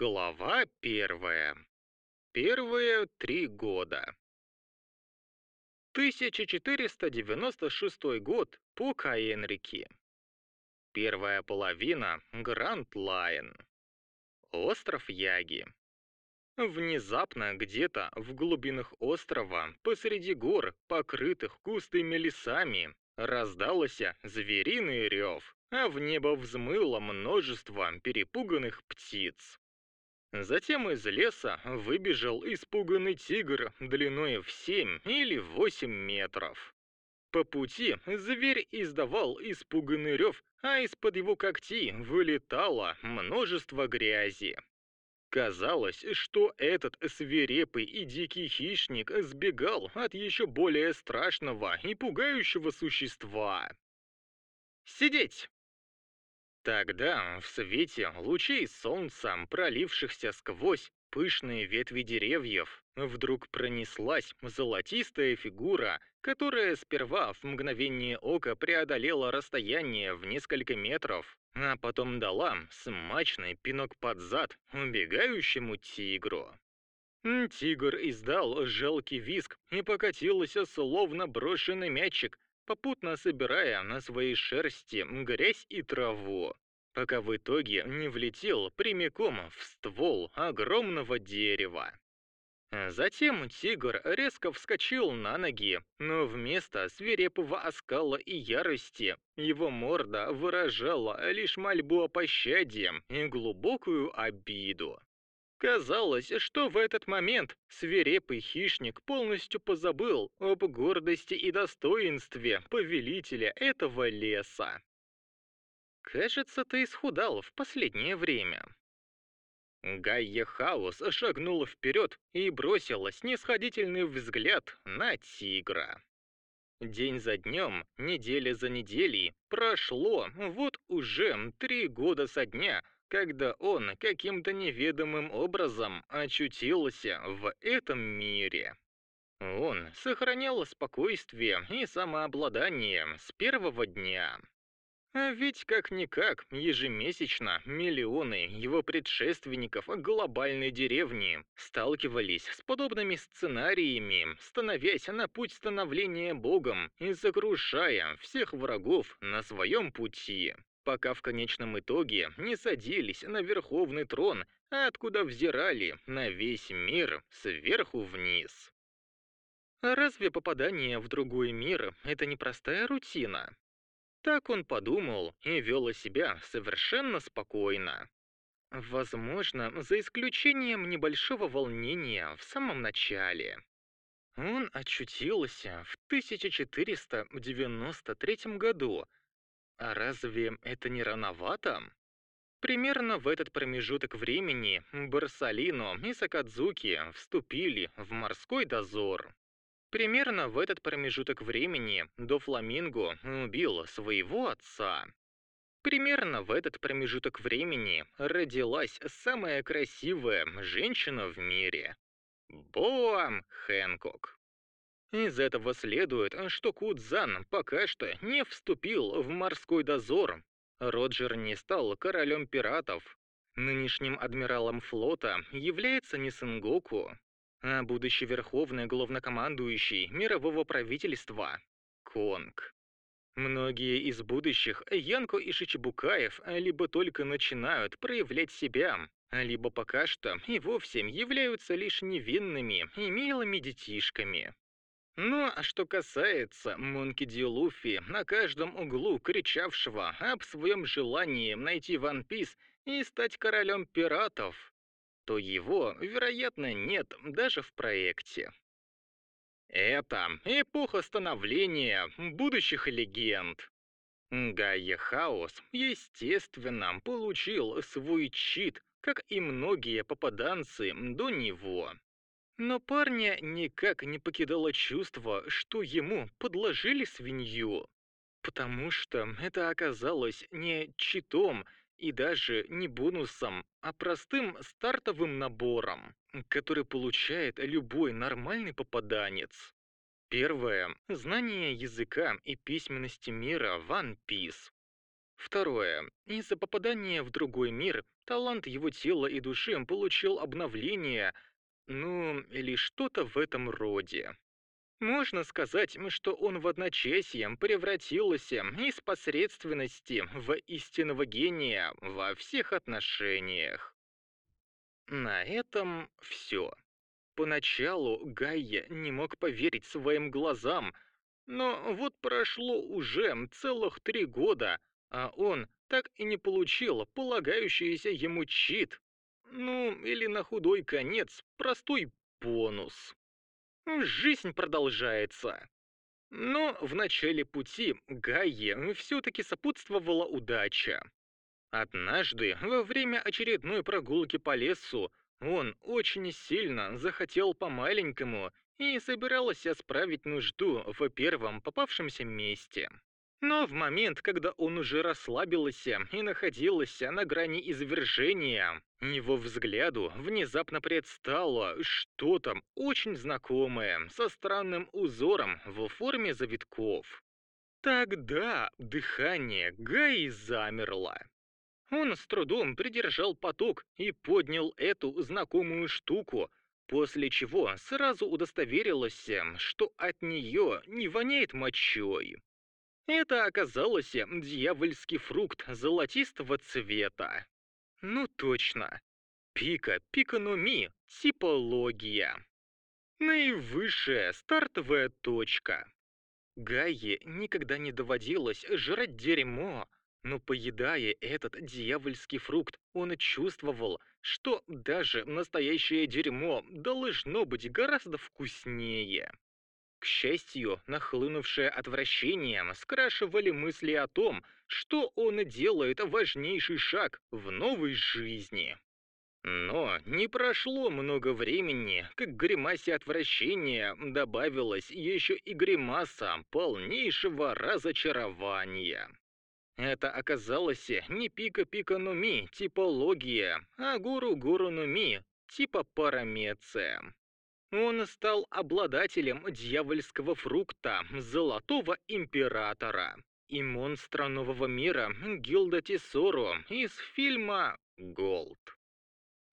Глава первая. Первые три года. 1496 год по Каенрике. Первая половина Гранд Лайн. Остров Яги. Внезапно где-то в глубинах острова, посреди гор, покрытых густыми лесами, раздался звериный рев, а в небо взмыло множество перепуганных птиц. Затем из леса выбежал испуганный тигр длиной в 7 или 8 метров. По пути зверь издавал испуганный рев, а из-под его когтей вылетало множество грязи. Казалось, что этот свирепый и дикий хищник сбегал от еще более страшного и пугающего существа. «Сидеть!» Тогда, в свете лучей солнца, пролившихся сквозь пышные ветви деревьев, вдруг пронеслась золотистая фигура, которая сперва в мгновение ока преодолела расстояние в несколько метров, а потом дала смачный пинок под зад убегающему тигру. Тигр издал жалкий визг и покатился, словно брошенный мячик, попутно собирая на своей шерсти грязь и траву, пока в итоге не влетел прямиком в ствол огромного дерева. Затем тигр резко вскочил на ноги, но вместо свирепого оскала и ярости его морда выражала лишь мольбу о пощаде и глубокую обиду. Казалось, что в этот момент свирепый хищник полностью позабыл об гордости и достоинстве повелителя этого леса. «Кажется, ты исхудал в последнее время». Гайя Хаус шагнула вперед и бросила снисходительный взгляд на тигра. День за днем, неделя за неделей, прошло вот уже три года со дня, когда он каким-то неведомым образом очутился в этом мире. Он сохранял спокойствие и самообладание с первого дня. А ведь как-никак ежемесячно миллионы его предшественников глобальной деревни сталкивались с подобными сценариями, становясь на путь становления богом и сокрушая всех врагов на своем пути пока в конечном итоге не садились на верховный трон, откуда взирали на весь мир сверху вниз. разве попадание в другой мир — это не простая рутина? Так он подумал и вел себя совершенно спокойно. Возможно, за исключением небольшого волнения в самом начале. Он очутился в 1493 году а разве это не рановато? Примерно в этот промежуток времени Барсалино и Сакадзуки вступили в морской дозор. Примерно в этот промежуток времени до Фламинго убил своего отца. Примерно в этот промежуток времени родилась самая красивая женщина в мире – Боам Хэнкок. Из этого следует, что Кудзан пока что не вступил в морской дозор. Роджер не стал королем пиратов. Нынешним адмиралом флота является не Сенгоку, а будущий верховный главнокомандующий мирового правительства – Конг. Многие из будущих Янко и Шичибукаев либо только начинают проявлять себя, либо пока что и вовсе являются лишь невинными и милыми детишками. Ну, а что касается Монки Ди Луфи, на каждом углу кричавшего об своем желании найти Ван Пис и стать королем пиратов, то его, вероятно, нет даже в проекте. Это эпоха становления будущих легенд. Гайя Хаос, естественно, получил свой чит, как и многие попаданцы до него. Но парня никак не покидало чувство, что ему подложили свинью. Потому что это оказалось не читом и даже не бонусом, а простым стартовым набором, который получает любой нормальный попаданец. Первое — знание языка и письменности мира One Piece. Второе. Из-за попадания в другой мир, талант его тела и души получил обновление, ну, или что-то в этом роде. Можно сказать, что он в одночасье превратился из посредственности в истинного гения во всех отношениях. На этом все. Поначалу Гайя не мог поверить своим глазам, но вот прошло уже целых три года, а он так и не получил полагающийся ему чит. Ну, или на худой конец, простой бонус. Жизнь продолжается. Но в начале пути Гайе все-таки сопутствовала удача. Однажды, во время очередной прогулки по лесу, он очень сильно захотел по-маленькому и собирался справить нужду в первом попавшемся месте. Но в момент, когда он уже расслабился и находился на грани извержения, его взгляду внезапно предстало что-то очень знакомое, со странным узором в форме завитков. Тогда дыхание Гаи замерло. Он с трудом придержал поток и поднял эту знакомую штуку, после чего сразу удостоверился, что от нее не воняет мочой. Это оказался дьявольский фрукт золотистого цвета. Ну точно. Пика пикануми, типология. Наивысшая стартовая точка. Гае никогда не доводилось жрать дерьмо, но поедая этот дьявольский фрукт, он чувствовал, что даже настоящее дерьмо должно быть гораздо вкуснее. К счастью, нахлынувшее отвращение скрашивали мысли о том, что он делает важнейший шаг в новой жизни. Но не прошло много времени, как гримасе отвращения добавилась еще и гримаса полнейшего разочарования. Это оказалось не пика-пика нуми типология, а гуру-гуру нуми типа парамеция. Он стал обладателем дьявольского фрукта Золотого Императора и монстра нового мира Гилда Тесору из фильма «Голд».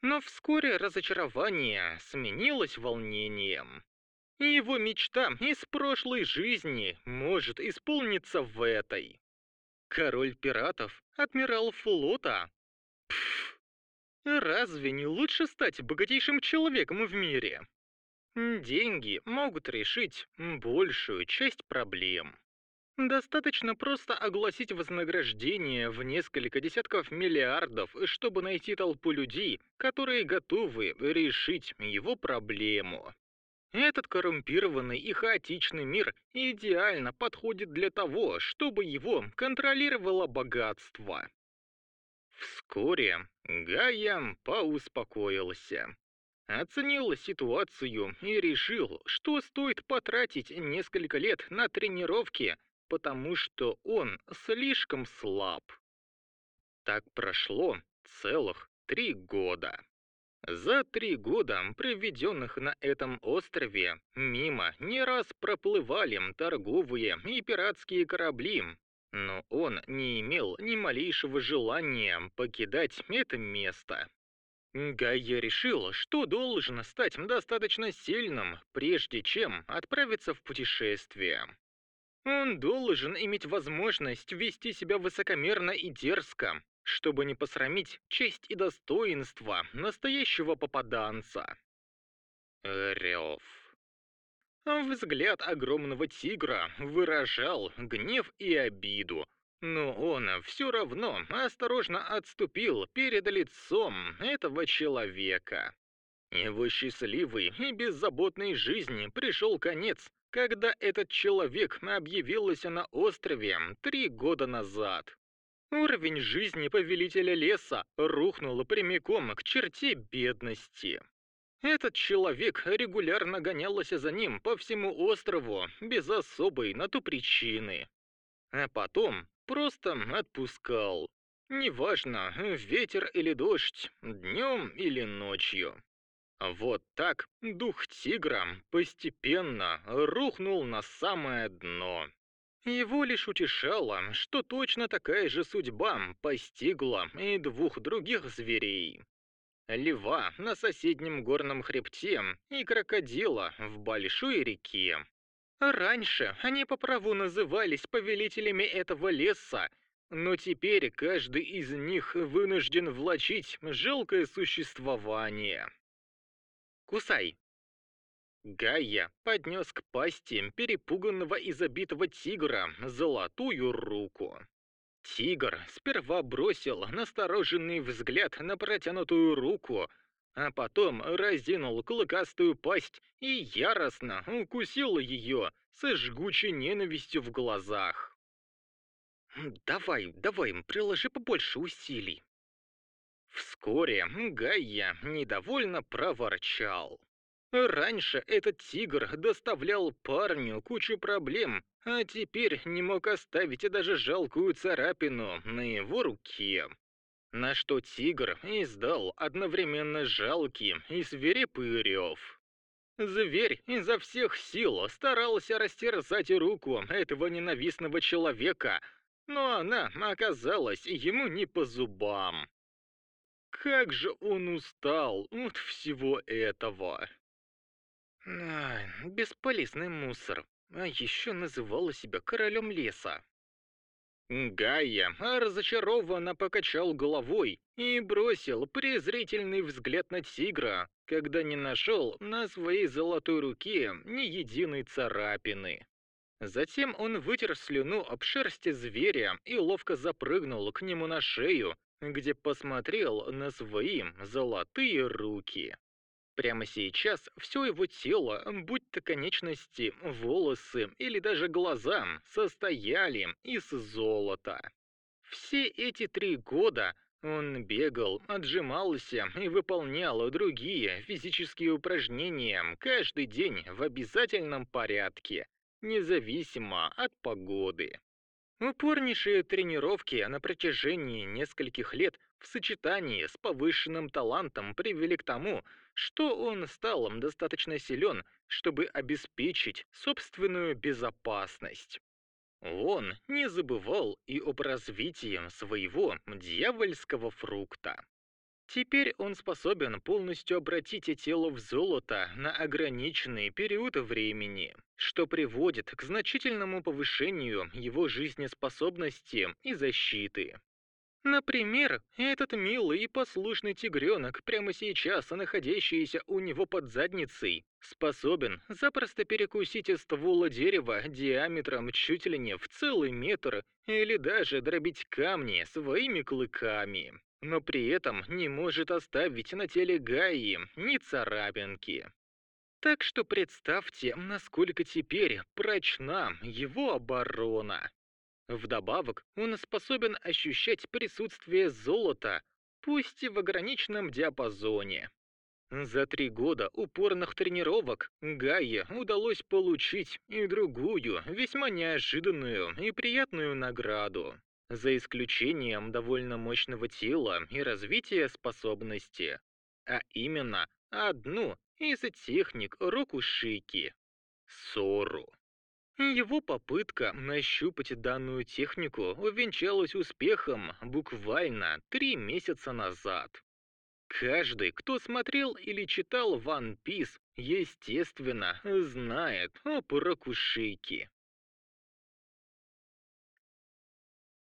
Но вскоре разочарование сменилось волнением. Его мечта из прошлой жизни может исполниться в этой. Король пиратов, адмирал флота. Пф, разве не лучше стать богатейшим человеком в мире? Деньги могут решить большую часть проблем. Достаточно просто огласить вознаграждение в несколько десятков миллиардов, чтобы найти толпу людей, которые готовы решить его проблему. Этот коррумпированный и хаотичный мир идеально подходит для того, чтобы его контролировало богатство. Вскоре Гайя поуспокоился оценил ситуацию и решил, что стоит потратить несколько лет на тренировки, потому что он слишком слаб. Так прошло целых три года. За три года, проведенных на этом острове, мимо не раз проплывали торговые и пиратские корабли, но он не имел ни малейшего желания покидать это место. Гайя решил, что должен стать достаточно сильным, прежде чем отправиться в путешествие. Он должен иметь возможность вести себя высокомерно и дерзко, чтобы не посрамить честь и достоинство настоящего попаданца. Рев. Взгляд огромного тигра выражал гнев и обиду, но он все равно осторожно отступил перед лицом этого человека. Его счастливой и беззаботной жизни пришел конец, когда этот человек объявился на острове три года назад. Уровень жизни повелителя леса рухнул прямиком к черте бедности. Этот человек регулярно гонялся за ним по всему острову без особой на то причины. А потом Просто отпускал. Неважно, ветер или дождь, днем или ночью. Вот так дух тигра постепенно рухнул на самое дно. Его лишь утешало, что точно такая же судьба постигла и двух других зверей. Льва на соседнем горном хребте и крокодила в большой реке. Раньше они по праву назывались повелителями этого леса, но теперь каждый из них вынужден влачить жалкое существование. «Кусай!» Гайя поднес к пасти перепуганного и забитого тигра золотую руку. Тигр сперва бросил настороженный взгляд на протянутую руку, а потом разинул клыкастую пасть и яростно укусил ее с жгучей ненавистью в глазах. «Давай, давай, приложи побольше усилий». Вскоре Гайя недовольно проворчал. Раньше этот тигр доставлял парню кучу проблем, а теперь не мог оставить даже жалкую царапину на его руке. На что тигр издал одновременно жалкий и свирепый рев. Зверь изо всех сил старался растерзать руку этого ненавистного человека, но она оказалась ему не по зубам. Как же он устал от всего этого. А, бесполезный мусор, а еще называла себя королем леса. Гайя разочарованно покачал головой и бросил презрительный взгляд на тигра, когда не нашел на своей золотой руке ни единой царапины. Затем он вытер слюну об шерсти зверя и ловко запрыгнул к нему на шею, где посмотрел на свои золотые руки. Прямо сейчас все его тело, будь то конечности, волосы или даже глаза, состояли из золота. Все эти три года он бегал, отжимался и выполнял другие физические упражнения каждый день в обязательном порядке, независимо от погоды. Упорнейшие тренировки на протяжении нескольких лет в сочетании с повышенным талантом привели к тому, что он стал достаточно силен, чтобы обеспечить собственную безопасность. Он не забывал и об развитии своего дьявольского фрукта. Теперь он способен полностью обратить тело в золото на ограниченный период времени, что приводит к значительному повышению его жизнеспособности и защиты. Например, этот милый и послушный тигренок, прямо сейчас находящийся у него под задницей, способен запросто перекусить ствола дерева диаметром чуть ли не в целый метр или даже дробить камни своими клыками, но при этом не может оставить на теле Гаи ни царапинки. Так что представьте, насколько теперь прочна его оборона. Вдобавок, он способен ощущать присутствие золота, пусть и в ограниченном диапазоне. За три года упорных тренировок Гае удалось получить и другую, весьма неожиданную и приятную награду. За исключением довольно мощного тела и развития способности. А именно, одну из техник Рокушики — Сору. Его попытка нащупать данную технику увенчалась успехом буквально три месяца назад. Каждый, кто смотрел или читал One Piece, естественно, знает о Прокушике.